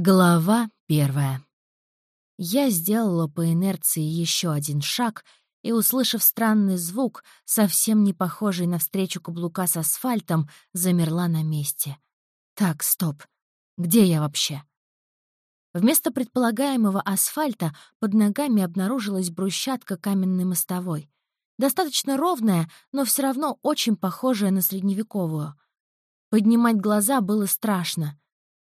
Глава первая. Я сделала по инерции еще один шаг и, услышав странный звук, совсем не похожий на встречу каблука с асфальтом, замерла на месте. Так, стоп. Где я вообще? Вместо предполагаемого асфальта под ногами обнаружилась брусчатка каменной мостовой. Достаточно ровная, но все равно очень похожая на средневековую. Поднимать глаза было страшно.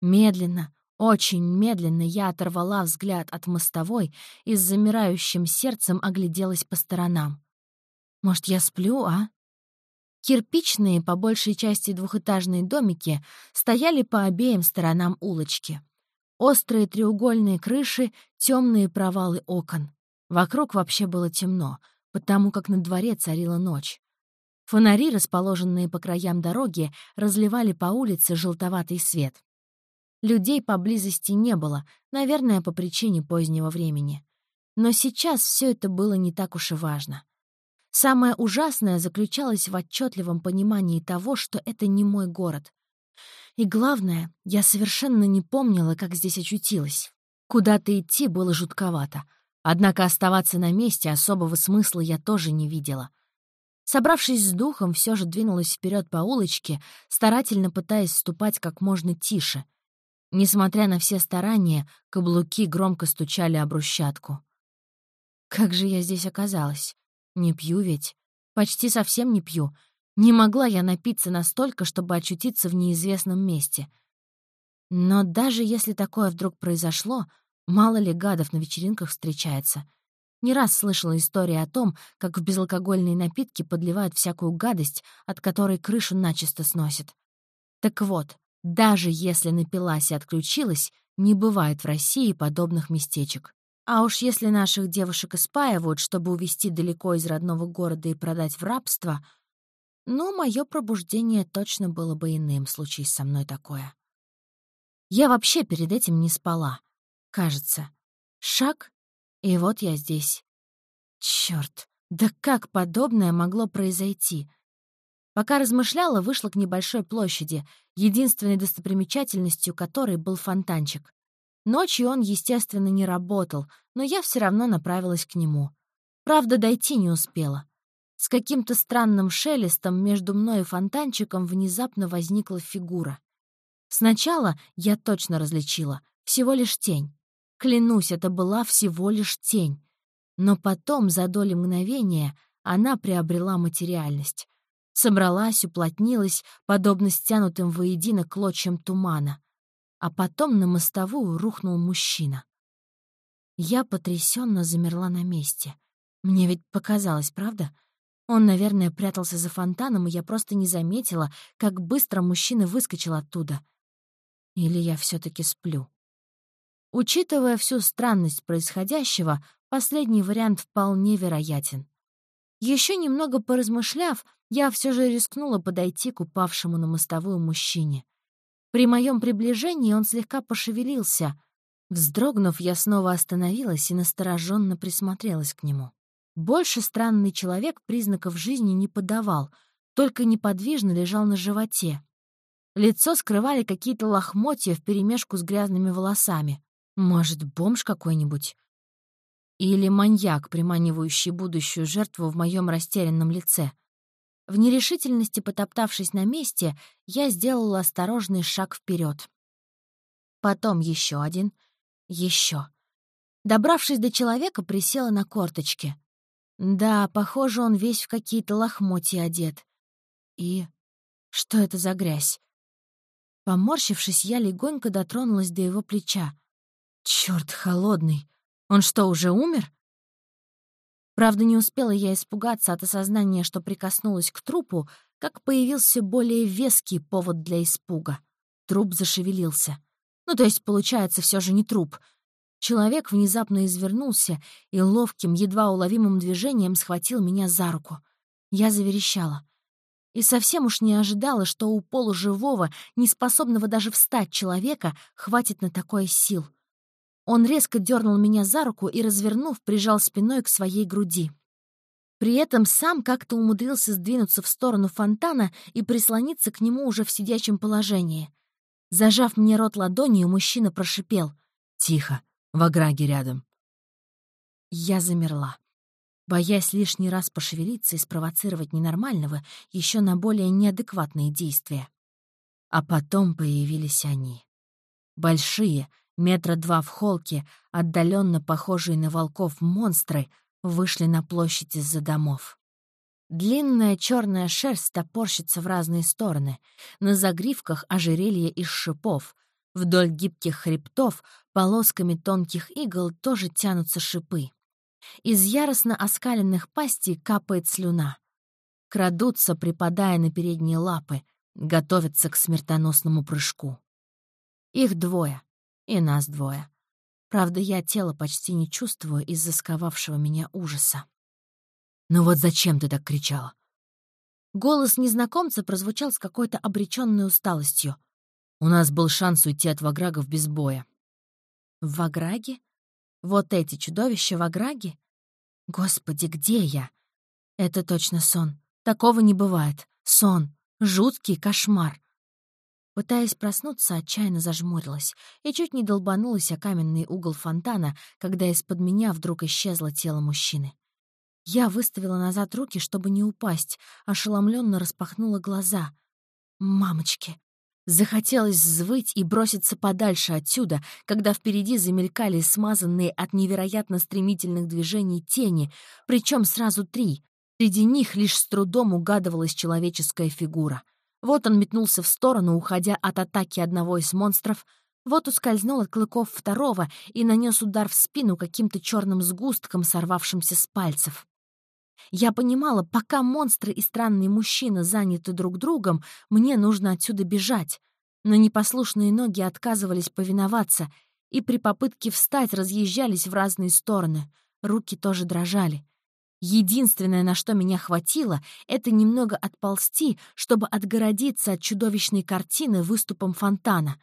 Медленно, очень медленно я оторвала взгляд от мостовой и с замирающим сердцем огляделась по сторонам. Может, я сплю, а? Кирпичные, по большей части двухэтажные домики стояли по обеим сторонам улочки. Острые треугольные крыши, темные провалы окон. Вокруг вообще было темно, потому как на дворе царила ночь. Фонари, расположенные по краям дороги, разливали по улице желтоватый свет. Людей поблизости не было, наверное, по причине позднего времени. Но сейчас все это было не так уж и важно. Самое ужасное заключалось в отчетливом понимании того, что это не мой город. И главное, я совершенно не помнила, как здесь очутилась. Куда-то идти было жутковато. Однако оставаться на месте особого смысла я тоже не видела. Собравшись с духом, все же двинулась вперед по улочке, старательно пытаясь ступать как можно тише — Несмотря на все старания, каблуки громко стучали об брусчатку. Как же я здесь оказалась? Не пью ведь. Почти совсем не пью. Не могла я напиться настолько, чтобы очутиться в неизвестном месте. Но даже если такое вдруг произошло, мало ли гадов на вечеринках встречается. Не раз слышала истории о том, как в безалкогольные напитки подливают всякую гадость, от которой крышу начисто сносит. Так вот, даже если напилась и отключилась, не бывает в России подобных местечек. А уж если наших девушек испаивают, чтобы увезти далеко из родного города и продать в рабство, ну, мое пробуждение точно было бы иным, случись со мной такое. Я вообще перед этим не спала. Кажется. Шаг, и вот я здесь. Чёрт, да как подобное могло произойти? Пока размышляла, вышла к небольшой площади, единственной достопримечательностью которой был фонтанчик. Ночью он, естественно, не работал, но я все равно направилась к нему. Правда, дойти не успела. С каким-то странным шелестом между мной и фонтанчиком внезапно возникла фигура. Сначала я точно различила. Всего лишь тень. Клянусь, это была всего лишь тень. Но потом, за доли мгновения, она приобрела материальность. Собралась, уплотнилась, подобно стянутым воедино клочьям тумана. А потом на мостовую рухнул мужчина. Я потрясенно замерла на месте. Мне ведь показалось, правда? Он, наверное, прятался за фонтаном, и я просто не заметила, как быстро мужчина выскочил оттуда. Или я все таки сплю? Учитывая всю странность происходящего, последний вариант вполне вероятен. Еще немного поразмышляв, я все же рискнула подойти к упавшему на мостовую мужчине. При моем приближении он слегка пошевелился. Вздрогнув, я снова остановилась и настороженно присмотрелась к нему. Больше странный человек признаков жизни не подавал, только неподвижно лежал на животе. Лицо скрывали какие-то лохмотья вперемешку с грязными волосами. Может, бомж какой-нибудь? Или маньяк, приманивающий будущую жертву в моем растерянном лице. В нерешительности потоптавшись на месте, я сделала осторожный шаг вперед. Потом еще один, еще. Добравшись до человека, присела на корточки. Да, похоже, он весь в какие-то лохмотья одет. И что это за грязь? Поморщившись, я легонько дотронулась до его плеча. Черт, холодный! Он что, уже умер? Правда, не успела я испугаться от осознания, что прикоснулась к трупу, как появился более веский повод для испуга. Труп зашевелился. Ну, то есть, получается, все же не труп. Человек внезапно извернулся и ловким, едва уловимым движением схватил меня за руку. Я заверещала. И совсем уж не ожидала, что у полуживого, неспособного даже встать человека, хватит на такое сил — он резко дернул меня за руку и, развернув, прижал спиной к своей груди. При этом сам как-то умудрился сдвинуться в сторону фонтана и прислониться к нему уже в сидячем положении. Зажав мне рот ладонью, мужчина прошипел. «Тихо, в ограге рядом». Я замерла, боясь лишний раз пошевелиться и спровоцировать ненормального еще на более неадекватные действия. А потом появились они. Большие, метра два в холке, отдаленно похожие на волков монстры, вышли на площадь из-за домов. Длинная черная шерсть топорщится в разные стороны. На загривках ожерелье из шипов. Вдоль гибких хребтов полосками тонких игл тоже тянутся шипы. Из яростно оскаленных пастей капает слюна. Крадутся, припадая на передние лапы, готовятся к смертоносному прыжку. Их двое, и нас двое. Правда, я тело почти не чувствую из-за сковавшего меня ужаса. «Ну вот зачем ты так кричала?» Голос незнакомца прозвучал с какой-то обреченной усталостью. «У нас был шанс уйти от ваграгов без боя». «В ваграге? Вот эти чудовища ваграги? Господи, где я? Это точно сон. Такого не бывает. Сон. Жуткий кошмар. Пытаясь проснуться, отчаянно зажмурилась и чуть не долбанулась о каменный угол фонтана, когда из-под меня вдруг исчезло тело мужчины. Я выставила назад руки, чтобы не упасть, ошеломленно распахнула глаза. «Мамочки!» Захотелось взвыть и броситься подальше отсюда, когда впереди замелькали смазанные от невероятно стремительных движений тени, причем сразу три. Среди них лишь с трудом угадывалась человеческая фигура. Вот он метнулся в сторону, уходя от атаки одного из монстров, вот ускользнул от клыков второго и нанес удар в спину каким-то черным сгустком, сорвавшимся с пальцев. Я понимала, пока монстры и странный мужчина заняты друг другом, мне нужно отсюда бежать. Но непослушные ноги отказывались повиноваться, и при попытке встать разъезжались в разные стороны. Руки тоже дрожали. Единственное, на что меня хватило, это немного отползти, чтобы отгородиться от чудовищной картины выступом фонтана.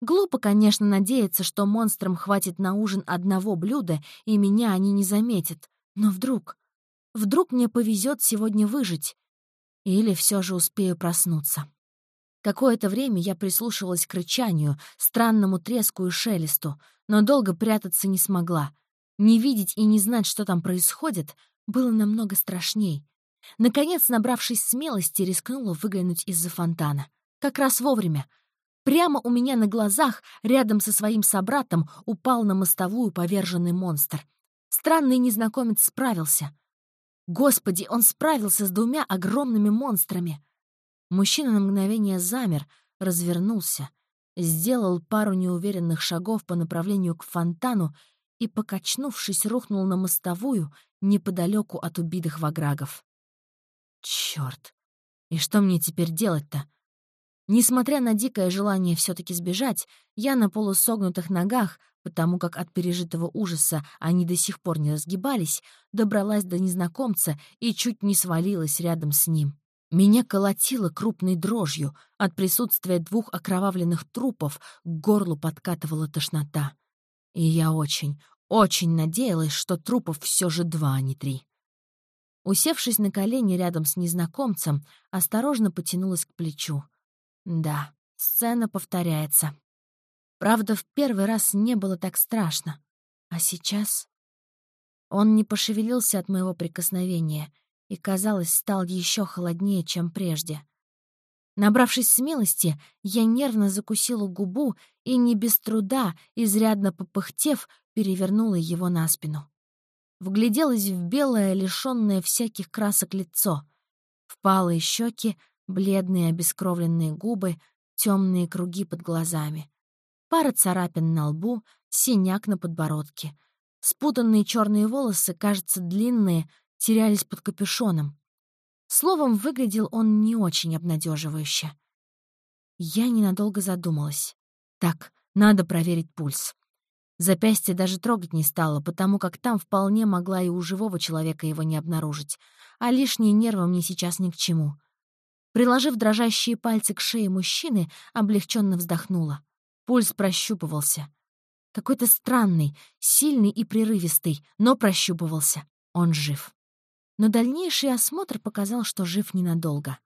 Глупо, конечно, надеяться, что монстрам хватит на ужин одного блюда, и меня они не заметят. Но вдруг... Вдруг мне повезет сегодня выжить. Или все же успею проснуться. Какое-то время я прислушивалась к рычанию, странному треску и шелесту, но долго прятаться не смогла. Не видеть и не знать, что там происходит, было намного страшней. Наконец, набравшись смелости, рискнула выглянуть из-за фонтана. Как раз вовремя. Прямо у меня на глазах, рядом со своим собратом, упал на мостовую поверженный монстр. Странный незнакомец справился. Господи, он справился с двумя огромными монстрами. Мужчина на мгновение замер, развернулся, сделал пару неуверенных шагов по направлению к фонтану и, покачнувшись, рухнул на мостовую неподалеку от убитых ваграгов. Черт! И что мне теперь делать-то? Несмотря на дикое желание все таки сбежать, я на полусогнутых ногах потому как от пережитого ужаса они до сих пор не разгибались, добралась до незнакомца и чуть не свалилась рядом с ним. Меня колотило крупной дрожью, от присутствия двух окровавленных трупов к горлу подкатывала тошнота. И я очень, очень надеялась, что трупов все же два, а не три. Усевшись на колени рядом с незнакомцем, осторожно потянулась к плечу. Да, сцена повторяется. Правда, в первый раз не было так страшно. А сейчас... Он не пошевелился от моего прикосновения и, казалось, стал еще холоднее, чем прежде. Набравшись смелости, я нервно закусила губу и не без труда, изрядно попыхтев, перевернула его на спину. Вгляделась в белое, лишённое всяких красок лицо. Впалые щеки, бледные обескровленные губы, темные круги под глазами. Пара царапин на лбу, синяк на подбородке. Спутанные черные волосы, кажется, длинные, терялись под капюшоном. Словом, выглядел он не очень обнадеживающе. Я ненадолго задумалась. Так, надо проверить пульс. Запястье даже трогать не стало, потому как там вполне могла и у живого человека его не обнаружить, а лишние нервы мне сейчас ни к чему. Приложив дрожащие пальцы к шее мужчины, облегченно вздохнула. Пульс прощупывался. Какой-то странный, сильный и прерывистый, но прощупывался. Он жив. Но дальнейший осмотр показал, что жив ненадолго.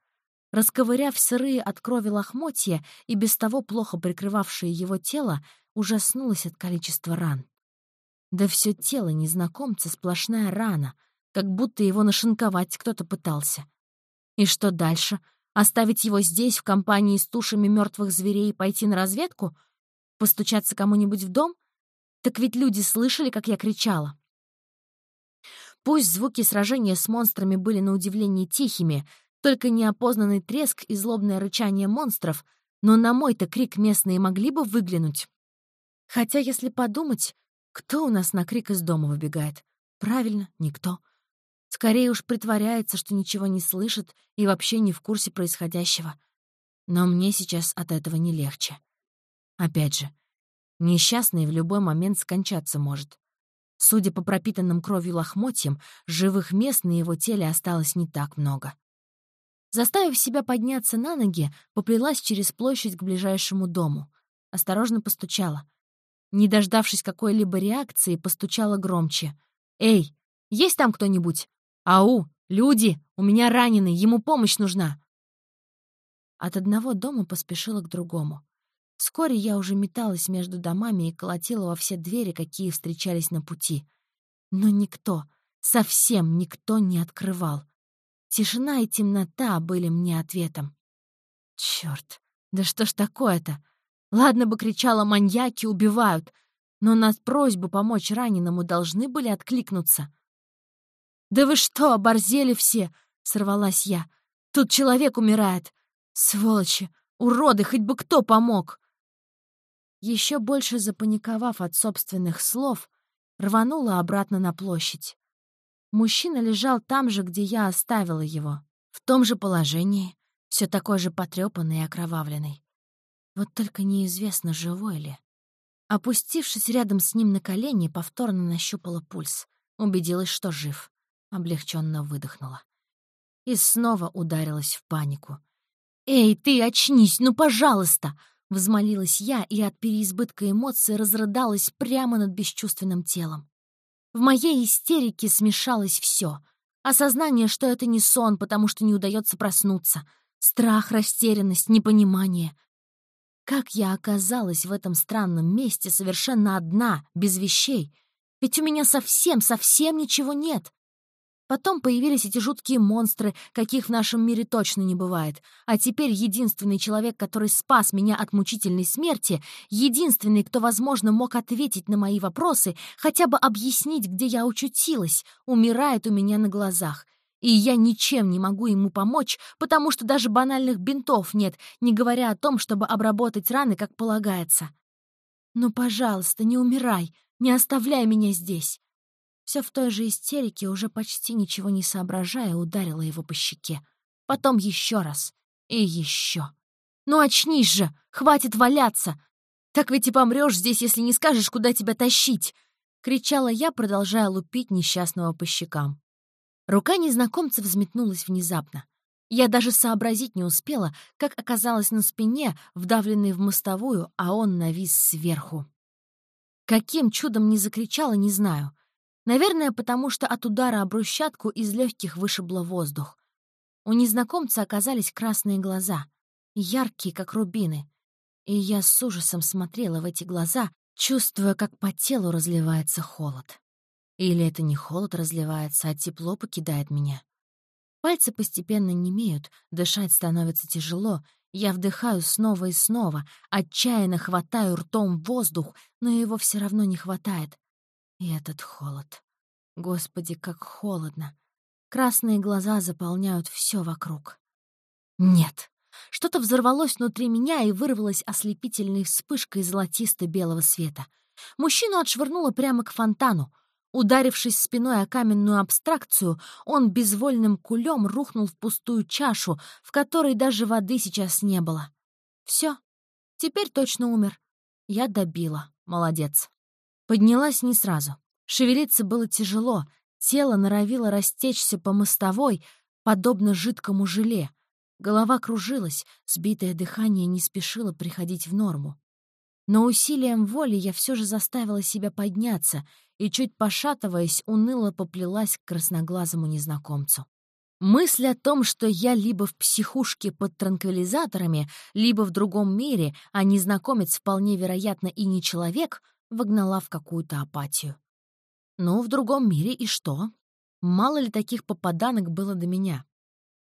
Расковыряв сырые от крови лохмотья и без того плохо прикрывавшие его тело, ужаснулась от количества ран. Да все тело незнакомца сплошная рана, как будто его нашинковать кто-то пытался. И что дальше? Оставить его здесь, в компании с тушами мертвых зверей, и пойти на разведку? Постучаться кому-нибудь в дом? Так ведь люди слышали, как я кричала. Пусть звуки сражения с монстрами были на удивление тихими, только неопознанный треск и злобное рычание монстров, но на мой-то крик местные могли бы выглянуть. Хотя, если подумать, кто у нас на крик из дома выбегает? Правильно, никто. Скорее уж притворяется, что ничего не слышит и вообще не в курсе происходящего. Но мне сейчас от этого не легче. Опять же, несчастный в любой момент скончаться может. Судя по пропитанным кровью лохмотьям, живых мест на его теле осталось не так много. Заставив себя подняться на ноги, поплелась через площадь к ближайшему дому. Осторожно постучала. Не дождавшись какой-либо реакции, постучала громче. «Эй, есть там кто-нибудь? Ау, люди! У меня раненый, ему помощь нужна!» От одного дома поспешила к другому. Вскоре я уже металась между домами и колотила во все двери, какие встречались на пути. Но никто, совсем никто не открывал. Тишина и темнота были мне ответом. Черт, да что ж такое-то? Ладно бы кричала «маньяки убивают», но на просьбу помочь раненому должны были откликнуться. «Да вы что, оборзели все?» — сорвалась я. «Тут человек умирает. Сволочи, уроды, хоть бы кто помог!» Еще больше запаниковав от собственных слов, рванула обратно на площадь. Мужчина лежал там же, где я оставила его, в том же положении, все такой же потрепанный и окровавленный. Вот только неизвестно, живой ли. Опустившись рядом с ним на колени, повторно нащупала пульс, убедилась, что жив. Облегченно выдохнула. И снова ударилась в панику. «Эй, ты, очнись, ну, пожалуйста!» Взмолилась я и от переизбытка эмоций разрыдалась прямо над бесчувственным телом. В моей истерике смешалось все. Осознание, что это не сон, потому что не удается проснуться. Страх, растерянность, непонимание. Как я оказалась в этом странном месте совершенно одна, без вещей? Ведь у меня совсем-совсем ничего нет. Потом появились эти жуткие монстры, каких в нашем мире точно не бывает. А теперь единственный человек, который спас меня от мучительной смерти, единственный, кто, возможно, мог ответить на мои вопросы, хотя бы объяснить, где я учутилась, умирает у меня на глазах. И я ничем не могу ему помочь, потому что даже банальных бинтов нет, не говоря о том, чтобы обработать раны, как полагается. «Ну, пожалуйста, не умирай, не оставляй меня здесь!» Все в той же истерике, уже почти ничего не соображая, ударила его по щеке. Потом еще раз. И еще. «Ну очнись же! Хватит валяться! Так ведь и помрешь здесь, если не скажешь, куда тебя тащить!» — кричала я, продолжая лупить несчастного по щекам. Рука незнакомца взметнулась внезапно. Я даже сообразить не успела, как оказалась на спине, вдавленной в мостовую, а он навис сверху. Каким чудом не закричала, не знаю. Наверное, потому что от удара о брусчатку из легких вышибло воздух. У незнакомца оказались красные глаза, яркие, как рубины. И я с ужасом смотрела в эти глаза, чувствуя, как по телу разливается холод. Или это не холод разливается, а тепло покидает меня. Пальцы постепенно немеют, дышать становится тяжело, я вдыхаю снова и снова, отчаянно хватаю ртом воздух, но его все равно не хватает. И этот холод. Господи, как холодно. Красные глаза заполняют все вокруг. Нет. Что-то взорвалось внутри меня и вырвалось ослепительной вспышкой золотисто-белого света. Мужчину отшвырнуло прямо к фонтану. Ударившись спиной о каменную абстракцию, он безвольным кулем рухнул в пустую чашу, в которой даже воды сейчас не было. Все, теперь точно умер. Я добила. Молодец. Поднялась не сразу. Шевелиться было тяжело, тело норовило растечься по мостовой, подобно жидкому желе. Голова кружилась, сбитое дыхание не спешило приходить в норму. Но усилием воли я все же заставила себя подняться и, чуть пошатываясь, уныло поплелась к красноглазому незнакомцу. Мысль о том, что я либо в психушке под транквилизаторами, либо в другом мире, а незнакомец вполне вероятно и не человек, вогнала в какую-то апатию. Ну, в другом мире и что? Мало ли таких попаданок было до меня.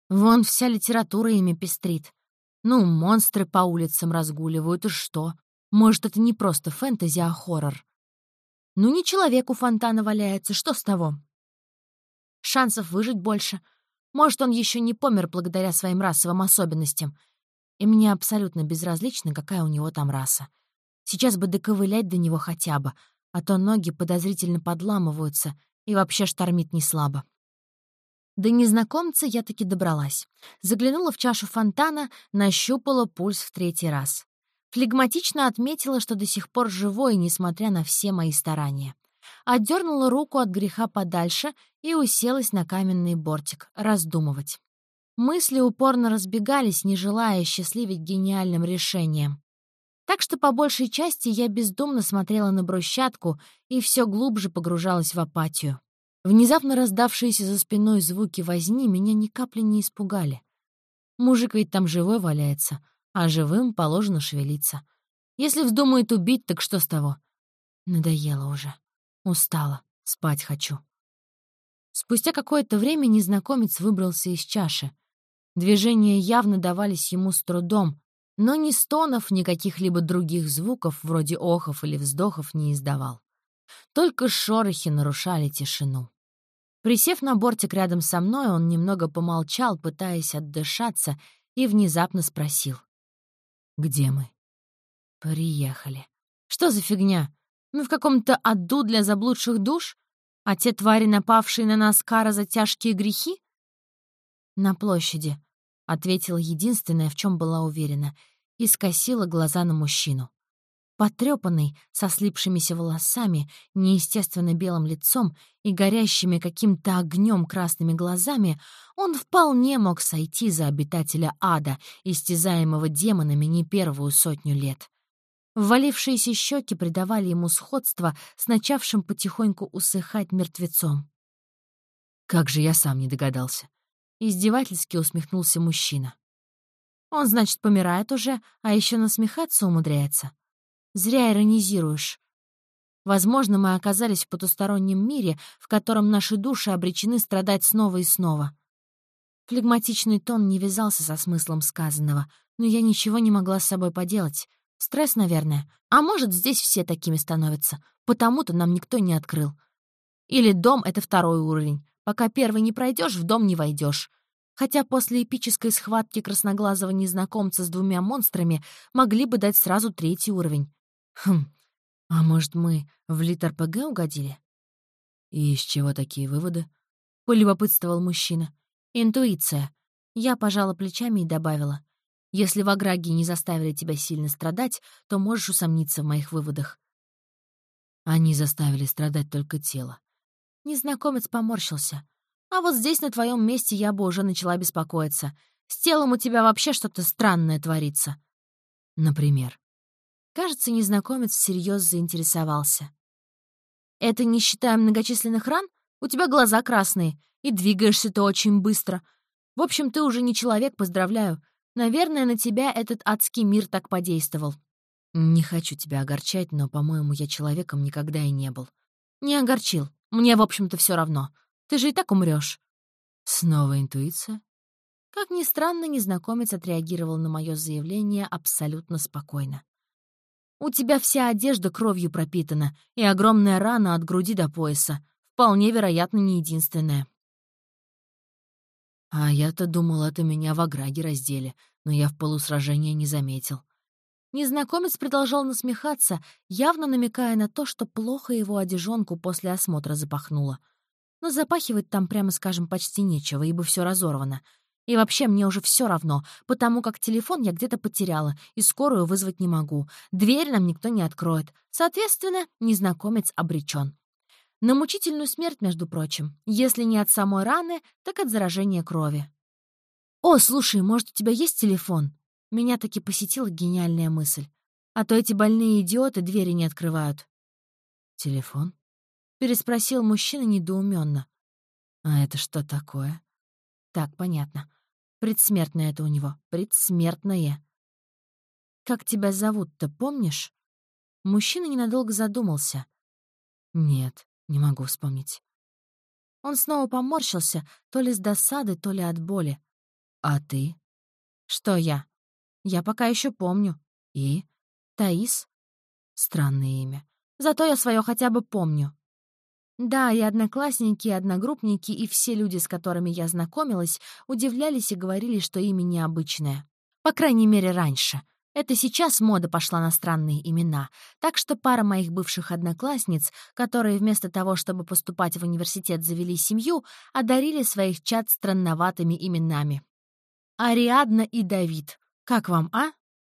Вон вся литература ими пестрит. Ну, монстры по улицам разгуливают, и что? Может, это не просто фэнтези, а хоррор. Ну, не человек у фонтана валяется, что с того? Шансов выжить больше — может, он еще не помер благодаря своим расовым особенностям. И мне абсолютно безразлично, какая у него там раса. Сейчас бы доковылять до него хотя бы, а то ноги подозрительно подламываются и вообще штормит не слабо. До незнакомца я таки добралась. Заглянула в чашу фонтана, нащупала пульс в третий раз. Флегматично отметила, что до сих пор живой, несмотря на все мои старания отдернула руку от греха подальше и уселась на каменный бортик, раздумывать. Мысли упорно разбегались, не желая счастливить гениальным решением. Так что по большей части я бездумно смотрела на брусчатку и все глубже погружалась в апатию. Внезапно раздавшиеся за спиной звуки возни меня ни капли не испугали. Мужик ведь там живой валяется, а живым положено шевелиться. Если вздумает убить, так что с того? Надоело уже. Устала, спать хочу. Спустя какое-то время незнакомец выбрался из чаши. Движения явно давались ему с трудом, но ни стонов, ни каких-либо других звуков, вроде охов или вздохов, не издавал. Только шорохи нарушали тишину. Присев на бортик рядом со мной, он немного помолчал, пытаясь отдышаться, и внезапно спросил. «Где мы?» «Приехали. Что за фигня? Мы в каком-то аду для заблудших душ? А те твари, напавшие на нас, кара за тяжкие грехи? На площади, — ответила единственное, в чем была уверена, и скосила глаза на мужчину. Потрепанный, со слипшимися волосами, неестественно белым лицом и горящими каким-то огнем красными глазами, он вполне мог сойти за обитателя ада, истязаемого демонами не первую сотню лет. Ввалившиеся щеки придавали ему сходство с начавшим потихоньку усыхать мертвецом. «Как же я сам не догадался!» Издевательски усмехнулся мужчина. «Он, значит, помирает уже, а еще насмехаться умудряется. Зря иронизируешь. Возможно, мы оказались в потустороннем мире, в котором наши души обречены страдать снова и снова». Флегматичный тон не вязался со смыслом сказанного, но я ничего не могла с собой поделать. Стресс, наверное. А может, здесь все такими становятся. Потому-то нам никто не открыл. Или дом — это второй уровень. Пока первый не пройдешь, в дом не войдешь. Хотя после эпической схватки красноглазого незнакомца с двумя монстрами могли бы дать сразу третий уровень. Хм, а может, мы в литр ПГ угодили? И из чего такие выводы? Полюбопытствовал мужчина. Интуиция. Я пожала плечами и добавила. Если в Аграге не заставили тебя сильно страдать, то можешь усомниться в моих выводах». Они заставили страдать только тело. Незнакомец поморщился. «А вот здесь, на твоем месте, я бы уже начала беспокоиться. С телом у тебя вообще что-то странное творится». «Например?» Кажется, незнакомец всерьез заинтересовался. «Это не считая многочисленных ран? У тебя глаза красные, и двигаешься ты очень быстро. В общем, ты уже не человек, поздравляю. Наверное, на тебя этот адский мир так подействовал. Не хочу тебя огорчать, но, по-моему, я человеком никогда и не был. Не огорчил. Мне, в общем-то, все равно. Ты же и так умрешь. Снова интуиция? Как ни странно, незнакомец отреагировал на мое заявление абсолютно спокойно. «У тебя вся одежда кровью пропитана, и огромная рана от груди до пояса. Вполне вероятно, не единственная. А я-то думал, это меня в ограге раздели, но я в полусражении не заметил. Незнакомец продолжал насмехаться, явно намекая на то, что плохо его одежонку после осмотра запахнуло. Но запахивать там, прямо скажем, почти нечего, ибо все разорвано. И вообще мне уже все равно, потому как телефон я где-то потеряла, и скорую вызвать не могу. Дверь нам никто не откроет. Соответственно, незнакомец обречен. На мучительную смерть, между прочим. Если не от самой раны, так от заражения крови. «О, слушай, может, у тебя есть телефон?» Меня таки посетила гениальная мысль. А то эти больные идиоты двери не открывают. «Телефон?» — переспросил мужчина недоуменно. «А это что такое?» Так, понятно. Предсмертное это у него. Предсмертное. «Как тебя зовут-то, помнишь?» Мужчина ненадолго задумался. «Нет, не могу вспомнить». Он снова поморщился, то ли с досады, то ли от боли. «А ты?» «Что я?» «Я пока еще помню». «И?» «Таис?» Странное имя. Зато я свое хотя бы помню. Да, и одноклассники, и одногруппники, и все люди, с которыми я знакомилась, удивлялись и говорили, что имя необычное. По крайней мере, раньше. Это сейчас мода пошла на странные имена, так что пара моих бывших одноклассниц, которые вместо того, чтобы поступать в университет, завели семью, одарили своих чад странноватыми именами. Ариадна и Давид. Как вам, а?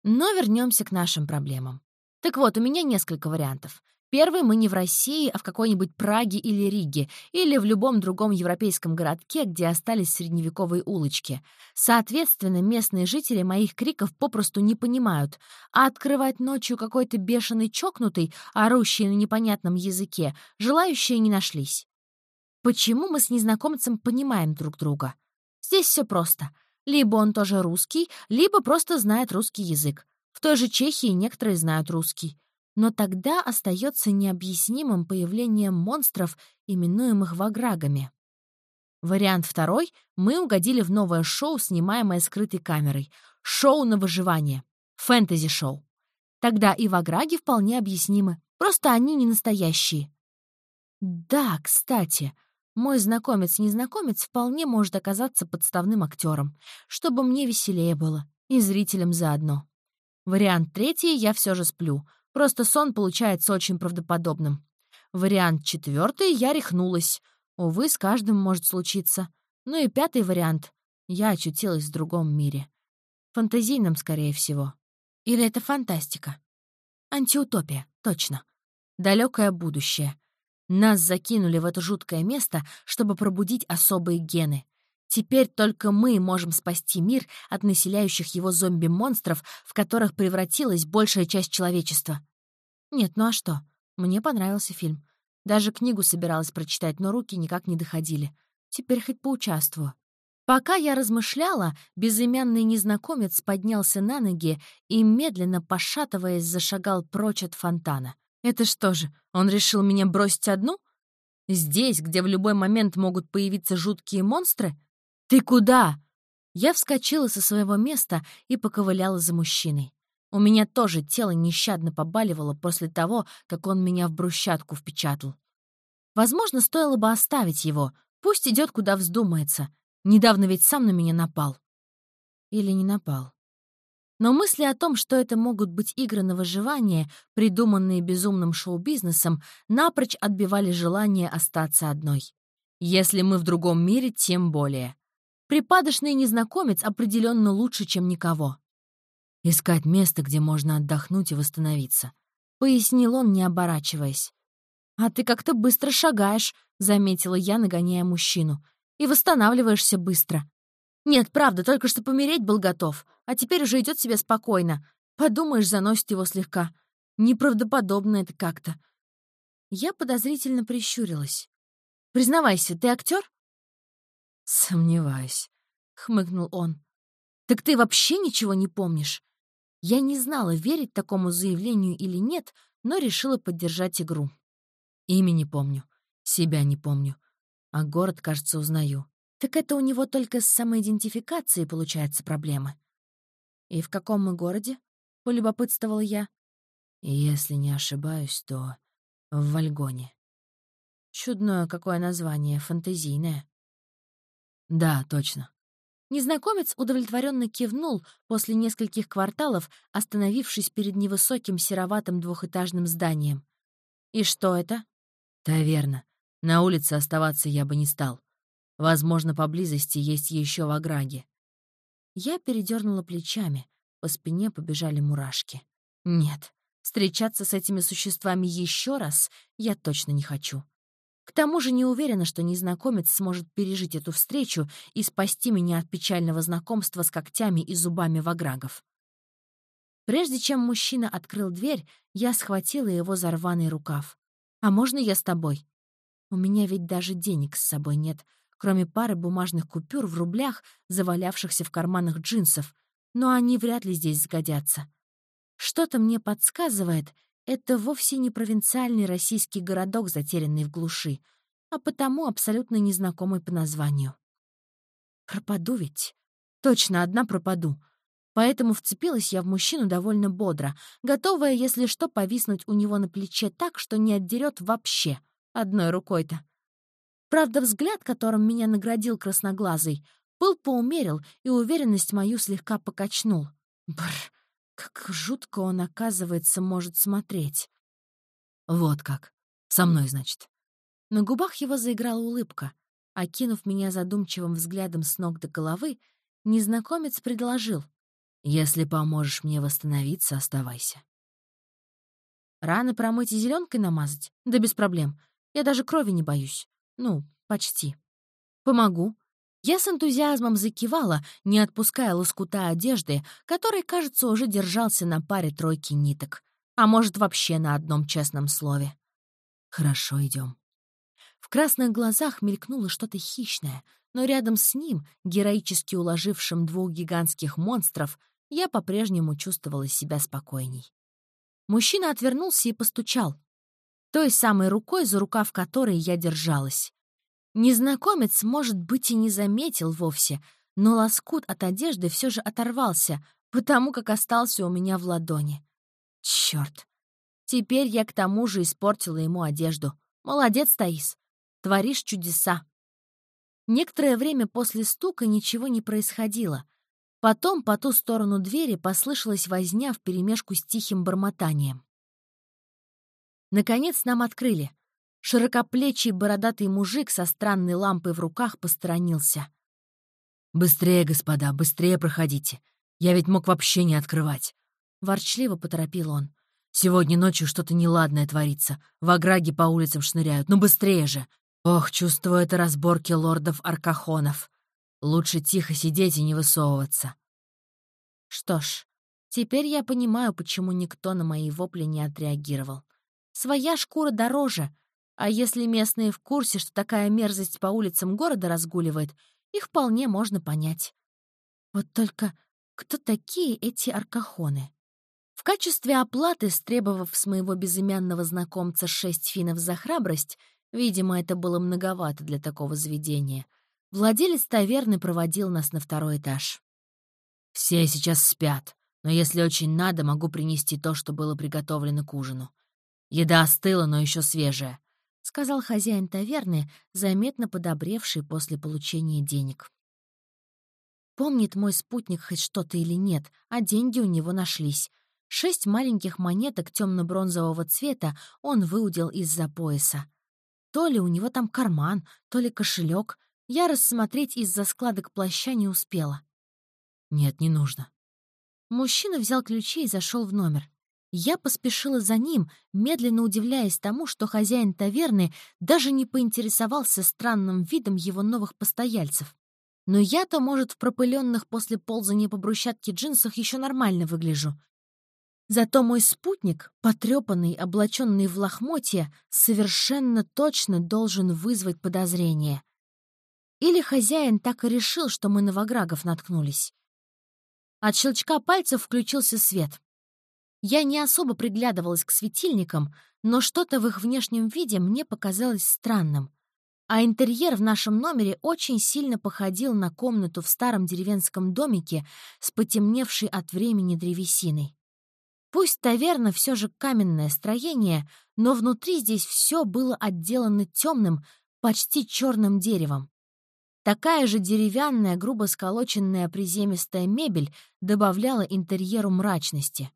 Но вернемся к нашим проблемам. Так вот, у меня несколько вариантов. Первый мы не в России, а в какой-нибудь Праге или Риге, или в любом другом европейском городке, где остались средневековые улочки. Соответственно, местные жители моих криков попросту не понимают, а открывать ночью какой-то бешеный чокнутый, орущий на непонятном языке, желающие не нашлись. Почему мы с незнакомцем понимаем друг друга? Здесь все просто. Либо он тоже русский, либо просто знает русский язык. В той же Чехии некоторые знают русский. Но тогда остается необъяснимым появлением монстров, именуемых ваграгами. Вариант второй — мы угодили в новое шоу, снимаемое скрытой камерой. Шоу на выживание. Фэнтези-шоу. Тогда и ваграги вполне объяснимы. Просто они не настоящие. Да, кстати, мой знакомец-незнакомец вполне может оказаться подставным актером, чтобы мне веселее было, и зрителям заодно. Вариант третий — я все же сплю. Просто сон получается очень правдоподобным. Вариант четвертый — я рехнулась. Увы, с каждым может случиться. Ну и пятый вариант — я очутилась в другом мире. Фантазийном, скорее всего. Или это фантастика? Антиутопия, точно. Далекое будущее. Нас закинули в это жуткое место, чтобы пробудить особые гены. Теперь только мы можем спасти мир от населяющих его зомби-монстров, в которых превратилась большая часть человечества. Нет, ну а что? Мне понравился фильм. Даже книгу собиралась прочитать, но руки никак не доходили. Теперь хоть поучаствую. Пока я размышляла, безымянный незнакомец поднялся на ноги и, медленно пошатываясь, зашагал прочь от фонтана. Это что же, он решил меня бросить одну? Здесь, где в любой момент могут появиться жуткие монстры? «Ты куда?» Я вскочила со своего места и поковыляла за мужчиной. У меня тоже тело нещадно побаливало после того, как он меня в брусчатку впечатал. Возможно, стоило бы оставить его, пусть идет куда вздумается. Недавно ведь сам на меня напал. Или не напал. Но мысли о том, что это могут быть игры на выживание, придуманные безумным шоу-бизнесом, напрочь отбивали желание остаться одной. Если мы в другом мире, тем более. Припадочный незнакомец определенно лучше, чем никого. «Искать место, где можно отдохнуть и восстановиться», — пояснил он, не оборачиваясь. «А ты как-то быстро шагаешь», — заметила я, нагоняя мужчину. «И восстанавливаешься быстро». «Нет, правда, только что помереть был готов, а теперь уже идет себе спокойно. Подумаешь, заносит его слегка. Неправдоподобно это как-то». Я подозрительно прищурилась. «Признавайся, ты актер? «Сомневаюсь», — хмыкнул он. «Так ты вообще ничего не помнишь?» Я не знала, верить такому заявлению или нет, но решила поддержать игру. Имя не помню, себя не помню, а город, кажется, узнаю. Так это у него только с самоидентификацией получаются проблемы. «И в каком мы городе?» — полюбопытствовала я. «Если не ошибаюсь, то в Вальгоне». Чудное какое название, фантазийное. «Да, точно». Незнакомец удовлетворенно кивнул после нескольких кварталов, остановившись перед невысоким сероватым двухэтажным зданием. «И что это?» «Таверна. На улице оставаться я бы не стал. Возможно, поблизости есть еще ваграги». Я передернула плечами. По спине побежали мурашки. «Нет, встречаться с этими существами еще раз я точно не хочу. К тому же не уверена, что незнакомец сможет пережить эту встречу и спасти меня от печального знакомства с когтями и зубами ваграгов. Прежде чем мужчина открыл дверь, я схватила его за рваный рукав. «А можно я с тобой?» «У меня ведь даже денег с собой нет. Кроме пары бумажных купюр в рублях, завалявшихся в карманах джинсов, но они вряд ли здесь сгодятся. Что-то мне подсказывает, это вовсе не провинциальный российский городок, затерянный в глуши, а потому абсолютно незнакомый по названию. Пропаду ведь. Точно, одна пропаду. Поэтому вцепилась я в мужчину довольно бодро, готовая, если что, повиснуть у него на плече так, что не отдерет вообще, одной рукой-то. Правда, взгляд, которым меня наградил красноглазый, пыл поумерил и уверенность мою слегка покачнул. Бррр, как жутко он, оказывается, может смотреть. Вот как. Со мной, значит. На губах его заиграла улыбка. Окинув меня задумчивым взглядом с ног до головы, незнакомец предложил. «Если поможешь мне восстановиться, оставайся». «Раны промыть и зеленкой намазать? Да без проблем. Я даже крови не боюсь. Ну, почти. Помогу. Я с энтузиазмом закивала, не отпуская лоскута одежды, который, кажется, уже держался на паре тройки ниток. А может, вообще на одном честном слове. «Хорошо, идем. В красных глазах мелькнуло что-то хищное, но рядом с ним, героически уложившим двух гигантских монстров, я по-прежнему чувствовала себя спокойней. Мужчина отвернулся и постучал. Той самой рукой, за рукав которой я держалась. Незнакомец, может быть, и не заметил вовсе, но лоскут от одежды все же оторвался, потому как остался у меня в ладони. Черт! Теперь я к тому же испортила ему одежду. Молодец, Таис. Творишь чудеса. Некоторое время после стука ничего не происходило. Потом по ту сторону двери послышалась возня вперемешку с тихим бормотанием. Наконец нам открыли. Широкоплечий бородатый мужик со странной лампой в руках посторонился. «Быстрее, господа, быстрее проходите. Я ведь мог вообще не открывать». Ворчливо поторопил он. «Сегодня ночью что-то неладное творится. В аграге по улицам шныряют. Ну быстрее же! Ох, чувствую это разборки лордов-аркахонов. Лучше тихо сидеть и не высовываться». Что ж, теперь я понимаю, почему никто на мои вопли не отреагировал. Своя шкура дороже, а если местные в курсе, что такая мерзость по улицам города разгуливает, их вполне можно понять. Вот только кто такие эти аркахоны? В качестве оплаты, стребовав с моего безымянного знакомца шесть финов за храбрость, видимо, это было многовато для такого заведения, владелец таверны проводил нас на второй этаж. «Все сейчас спят, но если очень надо, могу принести то, что было приготовлено к ужину. Еда остыла, но еще свежая. — сказал хозяин таверны, заметно подобревший после получения денег. Помнит мой спутник хоть что-то или нет, а деньги у него нашлись. Шесть маленьких монеток темно-бронзового цвета он выудил из-за пояса. То ли у него там карман, то ли кошелек. Я рассмотреть из-за складок плаща не успела. «Нет, не нужно». Мужчина взял ключи и зашел в номер. Я поспешила за ним, медленно удивляясь тому, что хозяин таверны даже не поинтересовался странным видом его новых постояльцев. Но я-то, может, в пропыленных после ползания по брусчатке джинсах еще нормально выгляжу. Зато мой спутник, потрепанный, облаченный в лохмотья, совершенно точно должен вызвать подозрение. Или хозяин так и решил, что мы на ваграгов наткнулись. От щелчка пальцев включился свет. Я не особо приглядывалась к светильникам, но что-то в их внешнем виде мне показалось странным. А интерьер в нашем номере очень сильно походил на комнату в старом деревенском домике с потемневшей от времени древесиной. Пусть таверна все же каменное строение, но внутри здесь все было отделано темным, почти черным деревом. Такая же деревянная, грубо сколоченная приземистая мебель добавляла интерьеру мрачности —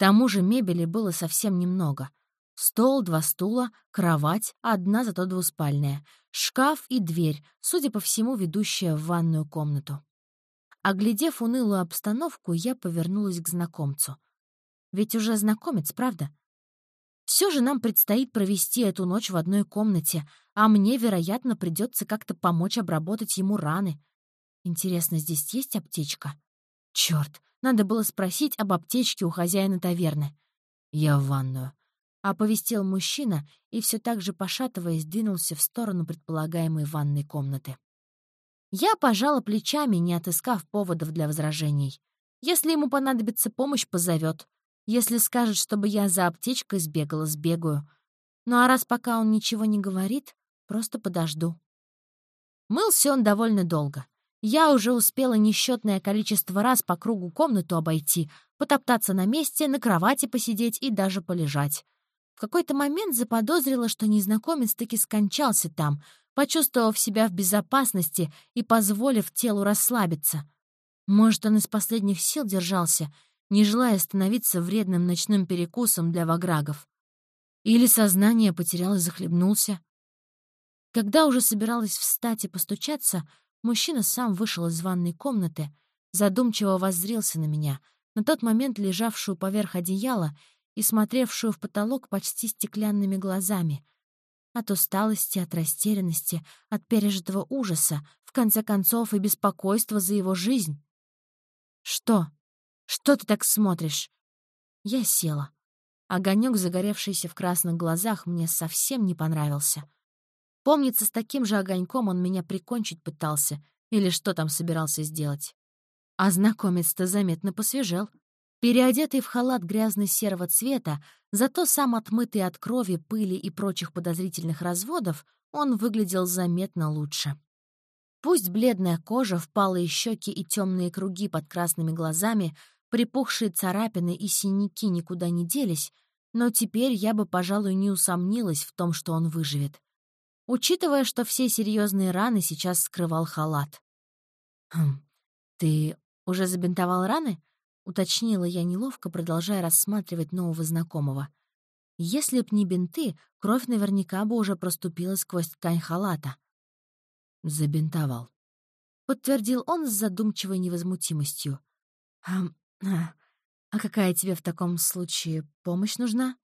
тому же мебели было совсем немного. Стол, два стула, кровать, одна зато двуспальная, шкаф и дверь, судя по всему, ведущая в ванную комнату. Оглядев унылую обстановку, я повернулась к знакомцу. Ведь уже знакомец, правда? Все же нам предстоит провести эту ночь в одной комнате, а мне, вероятно, придется как-то помочь обработать ему раны. Интересно, здесь есть аптечка? Черт, надо было спросить об аптечке у хозяина таверны. «Я в ванную», — оповестил мужчина и все так же, пошатываясь, двинулся в сторону предполагаемой ванной комнаты. Я пожала плечами, не отыскав поводов для возражений. Если ему понадобится помощь, позовет. Если скажет, чтобы я за аптечкой сбегала, сбегаю. Ну а раз пока он ничего не говорит, просто подожду. Мылся он довольно долго. Я уже успела несчетное количество раз по кругу комнату обойти, потоптаться на месте, на кровати посидеть и даже полежать. В какой-то момент заподозрила, что незнакомец таки скончался там, почувствовав себя в безопасности и позволив телу расслабиться. Может, он из последних сил держался, не желая становиться вредным ночным перекусом для ваграгов. Или сознание потерял и захлебнулся. Когда уже собиралась встать и постучаться, мужчина сам вышел из ванной комнаты, задумчиво воззрился на меня, на тот момент лежавшую поверх одеяла и смотревшую в потолок почти стеклянными глазами. От усталости, от растерянности, от пережитого ужаса, в конце концов, и беспокойства за его жизнь. «Что? Что ты так смотришь?» Я села. Огонек, загоревшийся в красных глазах, мне совсем не понравился. Помнится, с таким же огоньком он меня прикончить пытался, или что там собирался сделать. А знакомец-то заметно посвежел. Переодетый в халат грязно-серого цвета, зато сам отмытый от крови, пыли и прочих подозрительных разводов, он выглядел заметно лучше. Пусть бледная кожа, впалые щеки и темные круги под красными глазами, припухшие царапины и синяки никуда не делись, но теперь я бы, пожалуй, не усомнилась в том, что он выживет учитывая, что все серьезные раны сейчас скрывал халат. «Хм, ты уже забинтовал раны?» — уточнила я неловко, продолжая рассматривать нового знакомого. Если б не бинты, кровь наверняка бы уже проступила сквозь ткань халата. «Забинтовал», — подтвердил он с задумчивой невозмутимостью. «А, а, а какая тебе в таком случае помощь нужна?»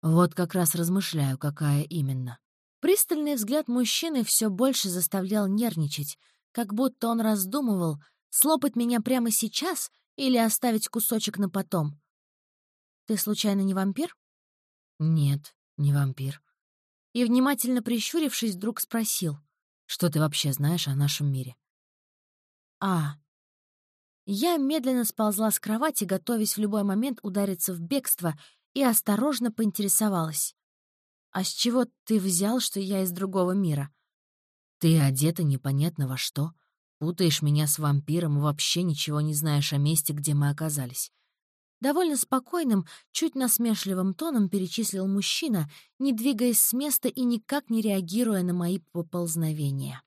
«Вот как раз размышляю, какая именно». Пристальный взгляд мужчины все больше заставлял нервничать, как будто он раздумывал, слопать меня прямо сейчас или оставить кусочек на потом. «Ты случайно не вампир?» «Нет, не вампир». И, внимательно прищурившись, вдруг спросил, «Что ты вообще знаешь о нашем мире?» «А...» Я медленно сползла с кровати, готовясь в любой момент удариться в бегство, и осторожно поинтересовалась. «А с чего ты взял, что я из другого мира?» «Ты одета непонятно во что, путаешь меня с вампиром и вообще ничего не знаешь о месте, где мы оказались». Довольно спокойным, чуть насмешливым тоном перечислил мужчина, не двигаясь с места и никак не реагируя на мои поползновения.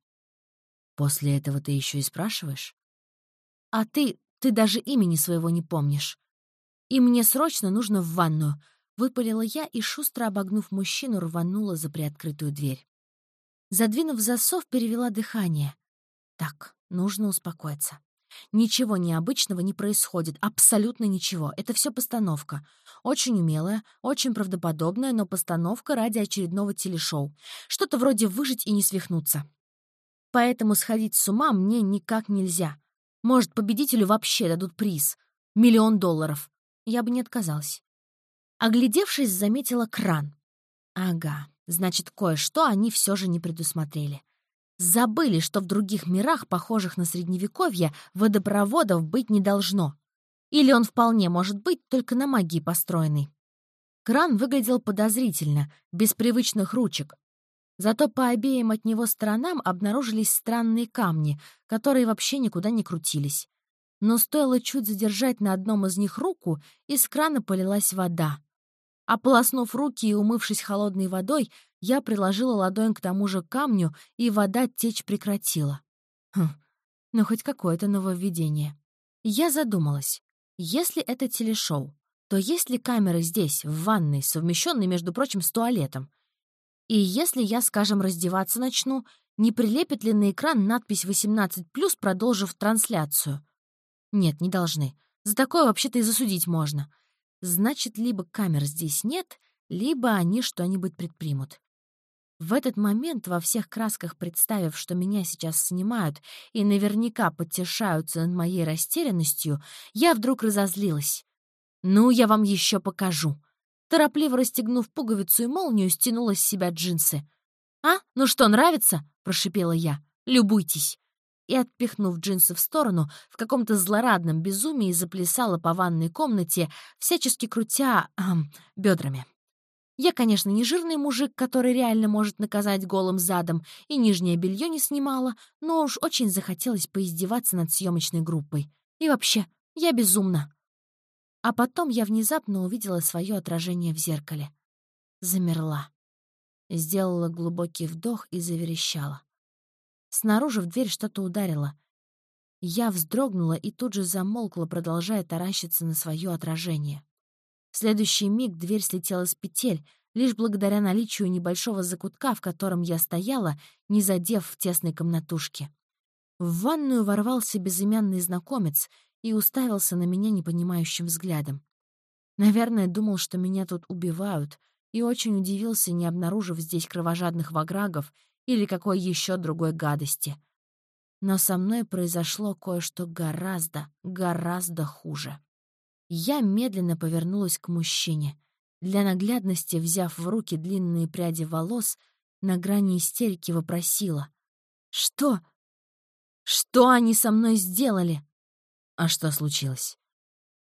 «После этого ты еще и спрашиваешь?» «А ты, ты даже имени своего не помнишь. И мне срочно нужно в ванную», Выпалила я и, шустро обогнув мужчину, рванула за приоткрытую дверь. Задвинув засов, перевела дыхание. Так, нужно успокоиться. Ничего необычного не происходит, абсолютно ничего. Это все постановка. Очень умелая, очень правдоподобная, но постановка ради очередного телешоу. Что-то вроде «выжить и не свихнуться». Поэтому сходить с ума мне никак нельзя. Может, победителю вообще дадут приз. Миллион долларов. Я бы не отказалась. Оглядевшись, заметила кран. Ага, значит, кое-что они все же не предусмотрели. Забыли, что в других мирах, похожих на Средневековье, водопроводов быть не должно. Или он вполне может быть только на магии построенный. Кран выглядел подозрительно, без привычных ручек. Зато по обеим от него сторонам обнаружились странные камни, которые вообще никуда не крутились. Но стоило чуть задержать на одном из них руку, из крана полилась вода. Ополоснув руки и умывшись холодной водой, я приложила ладонь к тому же камню, и вода течь прекратила. Хм, ну хоть какое-то нововведение. Я задумалась. Если это телешоу, то есть ли камеры здесь, в ванной, совмещенной, между прочим, с туалетом? И если я, скажем, раздеваться начну, не прилепит ли на экран надпись «18+,» продолжив трансляцию? Нет, не должны. За такое вообще-то и засудить можно. Значит, либо камер здесь нет, либо они что-нибудь предпримут. В этот момент, во всех красках представив, что меня сейчас снимают и наверняка потешаются над моей растерянностью, я вдруг разозлилась. «Ну, я вам еще покажу!» Торопливо расстегнув пуговицу и молнию, стянула с себя джинсы. «А, ну что, нравится?» — прошипела я. «Любуйтесь!» И, отпихнув джинсы в сторону, в каком-то злорадном безумии заплясала по ванной комнате, всячески крутя эм, бедрами. Я, конечно, не жирный мужик, который реально может наказать голым задом, и нижнее белье не снимала, но уж очень захотелось поиздеваться над съемочной группой. И вообще, я безумна. А потом я внезапно увидела свое отражение в зеркале. Замерла. Сделала глубокий вдох и заверещала. Снаружи в дверь что-то ударило. Я вздрогнула и тут же замолкла, продолжая таращиться на свое отражение. В следующий миг дверь слетела с петель, лишь благодаря наличию небольшого закутка, в котором я стояла, не задев в тесной комнатушке. В ванную ворвался безымянный знакомец и уставился на меня непонимающим взглядом. Наверное, думал, что меня тут убивают, и очень удивился, не обнаружив здесь кровожадных ваграгов или какой еще другой гадости. Но со мной произошло кое-что гораздо, гораздо хуже. Я медленно повернулась к мужчине. Для наглядности, взяв в руки длинные пряди волос, на грани истерики вопросила. «Что? Что они со мной сделали?» «А что случилось?»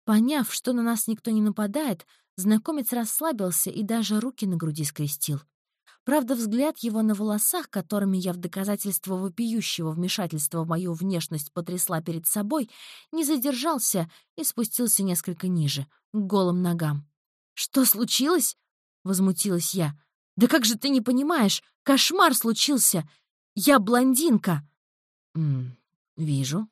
Поняв, что на нас никто не нападает, знакомец расслабился и даже руки на груди скрестил. Правда, взгляд его на волосах, которыми я в доказательство вопиющего вмешательства в мою внешность потрясла перед собой, не задержался и спустился несколько ниже, к голым ногам. «Что случилось?» — возмутилась я. «Да как же ты не понимаешь? Кошмар случился! Я блондинка!» «М -м, «Вижу».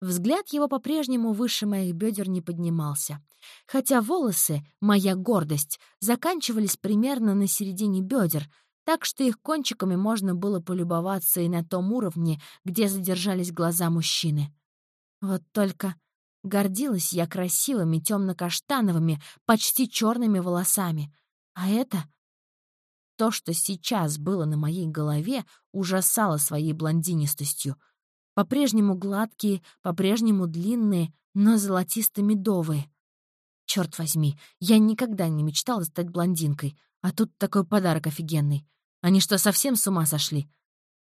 Взгляд его по-прежнему выше моих бедер не поднимался. Хотя волосы, моя гордость, заканчивались примерно на середине бедер — так что их кончиками можно было полюбоваться и на том уровне, где задержались глаза мужчины. Вот только гордилась я красивыми темно-каштановыми, почти черными волосами. А это... То, что сейчас было на моей голове, ужасало своей блондинистостью. По-прежнему гладкие, по-прежнему длинные, но золотисто-медовые. Черт возьми, я никогда не мечтала стать блондинкой, а тут такой подарок офигенный. Они что, совсем с ума сошли?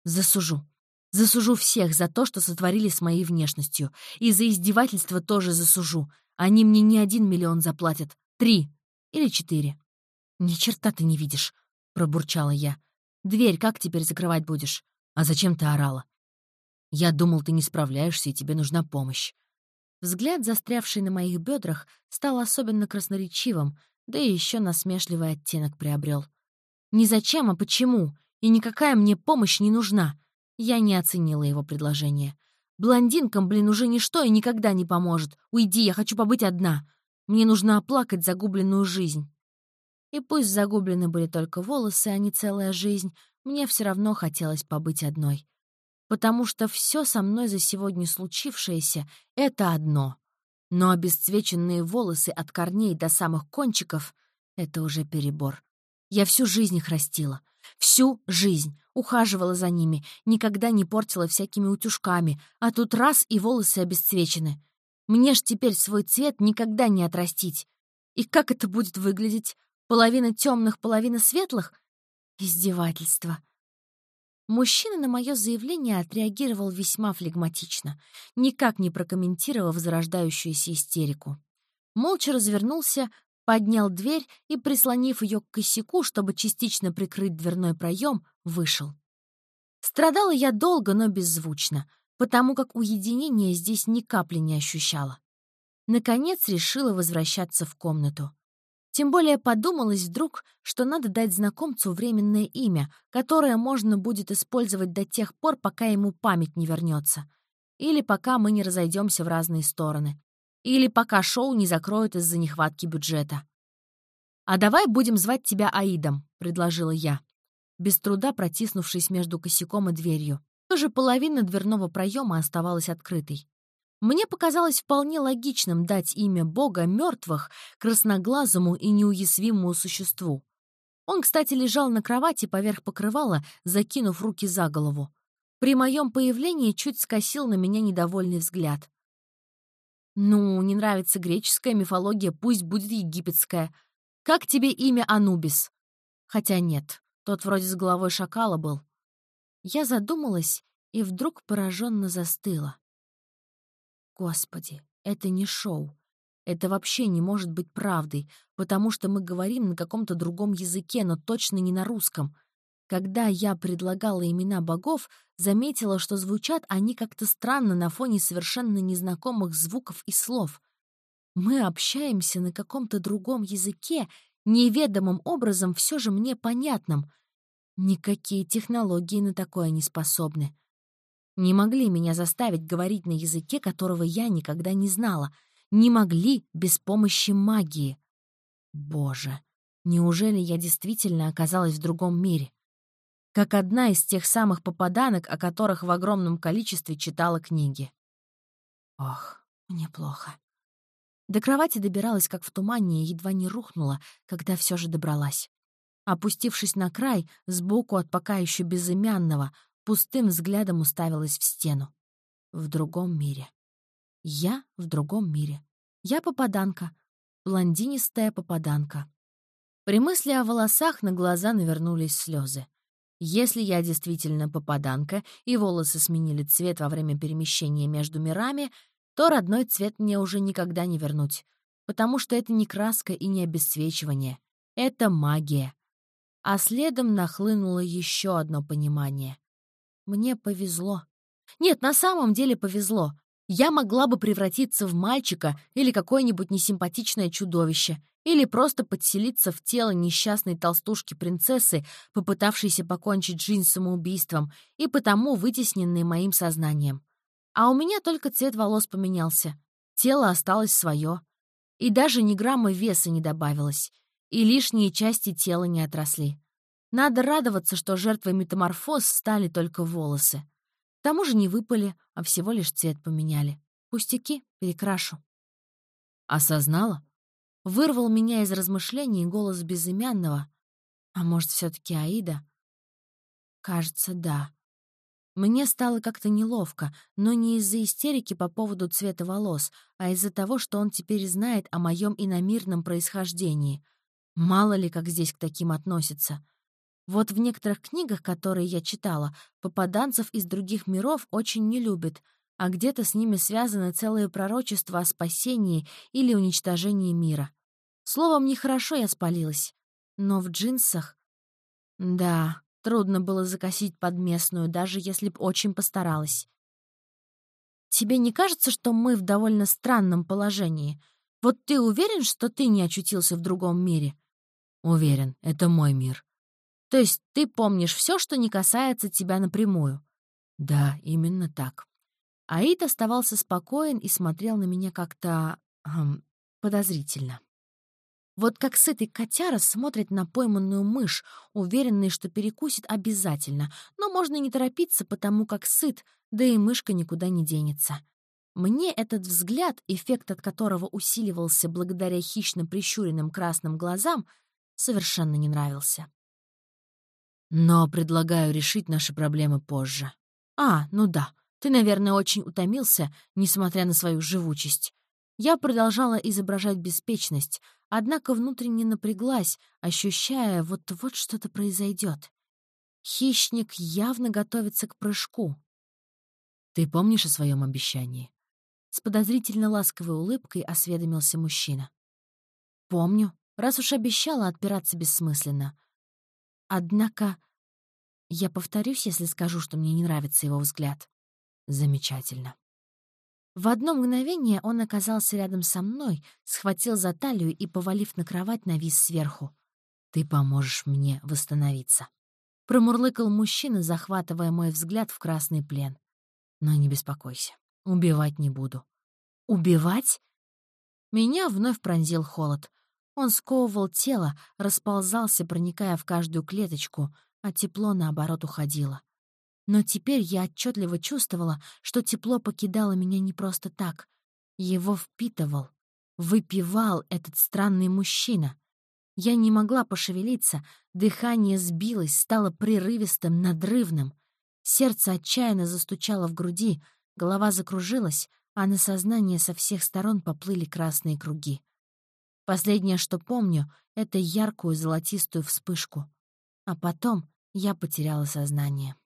Засужу. Засужу всех за то, что сотворили с моей внешностью. И за издевательство тоже засужу. Они мне не один миллион заплатят. Три. Или четыре. «Ни черта ты не видишь», — пробурчала я. «Дверь как теперь закрывать будешь? А зачем ты орала?» «Я думал, ты не справляешься, и тебе нужна помощь». Взгляд, застрявший на моих бедрах, стал особенно красноречивым, да и еще насмешливый оттенок приобрел. Ни зачем, а почему? И никакая мне помощь не нужна. Я не оценила его предложение. Блондинкам, блин, уже ничто и никогда не поможет. Уйди, я хочу побыть одна. Мне нужно оплакать загубленную жизнь. И пусть загублены были только волосы, а не целая жизнь, мне все равно хотелось побыть одной. Потому что все со мной за сегодня случившееся — это одно. Но обесцвеченные волосы от корней до самых кончиков — это уже перебор. Я всю жизнь их растила. Всю жизнь. Ухаживала за ними, никогда не портила всякими утюжками, а тут раз и волосы обесцвечены. Мне ж теперь свой цвет никогда не отрастить. И как это будет выглядеть? Половина темных, половина светлых? Издевательство. Мужчина на мое заявление отреагировал весьма флегматично, никак не прокомментировав зарождающуюся истерику. Молча развернулся, поднял дверь и, прислонив ее к косяку, чтобы частично прикрыть дверной проем, вышел. Страдала я долго, но беззвучно, потому как уединение здесь ни капли не ощущала. Наконец решила возвращаться в комнату. Тем более подумалось вдруг, что надо дать знакомцу временное имя, которое можно будет использовать до тех пор, пока ему память не вернется. Или пока мы не разойдемся в разные стороны. Или пока шоу не закроют из-за нехватки бюджета. «А давай будем звать тебя Аидом», — предложила я, без труда протиснувшись между косяком и дверью. Тоже половина дверного проема оставалась открытой. Мне показалось вполне логичным дать имя бога мертвых красноглазому и неуязвимому существу. Он, кстати, лежал на кровати поверх покрывала, закинув руки за голову. При моем появлении чуть скосил на меня недовольный взгляд. «Ну, не нравится греческая мифология, пусть будет египетская. Как тебе имя Анубис?» Хотя нет, тот вроде с головой шакала был. Я задумалась и вдруг пораженно застыла. Господи, это не шоу. Это вообще не может быть правдой, потому что мы говорим на каком-то другом языке, но точно не на русском. Когда я предлагала имена богов, заметила, что звучат они как-то странно на фоне совершенно незнакомых звуков и слов. Мы общаемся на каком-то другом языке, неведомым образом все же мне понятным. Никакие технологии на такое не способны. Не могли меня заставить говорить на языке, которого я никогда не знала. Не могли без помощи магии. Боже, неужели я действительно оказалась в другом мире? Как одна из тех самых попаданок, о которых в огромном количестве читала книги. Ох, мне плохо. До кровати добиралась, как в тумане, и едва не рухнула, когда все же добралась. Опустившись на край, сбоку от пока еще безымянного, пустым взглядом уставилась в стену. В другом мире. Я в другом мире. Я попаданка. Блондинистая попаданка. При мысли о волосах на глаза навернулись слезы. Если я действительно попаданка, и волосы сменили цвет во время перемещения между мирами, то родной цвет мне уже никогда не вернуть, потому что это не краска и не обесцвечивание. Это магия. А следом нахлынуло еще одно понимание. Мне повезло. Нет, на самом деле повезло. Я могла бы превратиться в мальчика или какое-нибудь несимпатичное чудовище, или просто подселиться в тело несчастной толстушки-принцессы, попытавшейся покончить жизнь самоубийством, и потому вытесненной моим сознанием. А у меня только цвет волос поменялся. Тело осталось свое. И даже ни грамма веса не добавилось. И лишние части тела не отросли. Надо радоваться, что жертвой метаморфоз стали только волосы. К тому же не выпали, а всего лишь цвет поменяли. Пустяки, перекрашу. Осознала? Вырвал меня из размышлений голос безымянного. А может, все таки Аида? Кажется, да. Мне стало как-то неловко, но не из-за истерики по поводу цвета волос, а из-за того, что он теперь знает о моем иномирном происхождении. Мало ли, как здесь к таким относятся. Вот в некоторых книгах, которые я читала, попаданцев из других миров очень не любят, а где-то с ними связаны целые пророчества о спасении или уничтожении мира. Словом, нехорошо я спалилась. Но в джинсах... Да, трудно было закосить под местную, даже если б очень постаралась. Тебе не кажется, что мы в довольно странном положении? Вот ты уверен, что ты не очутился в другом мире? Уверен, это мой мир. То есть ты помнишь все, что не касается тебя напрямую? Да, именно так. Аид оставался спокоен и смотрел на меня как-то... Эм, подозрительно. Вот как сытый котяра смотрит на пойманную мышь, уверенный, что перекусит обязательно, но можно не торопиться, потому как сыт, да и мышка никуда не денется. Мне этот взгляд, эффект от которого усиливался благодаря хищно прищуренным красным глазам, совершенно не нравился. Но предлагаю решить наши проблемы позже. А, ну да, ты, наверное, очень утомился, несмотря на свою живучесть. Я продолжала изображать беспечность, однако внутренне напряглась, ощущая, вот-вот что-то произойдет. Хищник явно готовится к прыжку. «Ты помнишь о своем обещании?» С подозрительно ласковой улыбкой осведомился мужчина. «Помню. Раз уж обещала, отпираться бессмысленно. Однако я повторюсь, если скажу, что мне не нравится его взгляд. Замечательно. В одно мгновение он оказался рядом со мной, схватил за талию и, повалив на кровать, навис сверху. «Ты поможешь мне восстановиться». Промурлыкал мужчина, захватывая мой взгляд в красный плен. «Но не беспокойся, убивать не буду». «Убивать?» Меня вновь пронзил холод. Он сковывал тело, расползался, проникая в каждую клеточку, а тепло, наоборот, уходило. Но теперь я отчетливо чувствовала, что тепло покидало меня не просто так. Его впитывал, выпивал этот странный мужчина. Я не могла пошевелиться, дыхание сбилось, стало прерывистым, надрывным. Сердце отчаянно застучало в груди, голова закружилась, а на сознание со всех сторон поплыли красные круги. Последнее, что помню, — это яркую золотистую вспышку. А потом я потеряла сознание.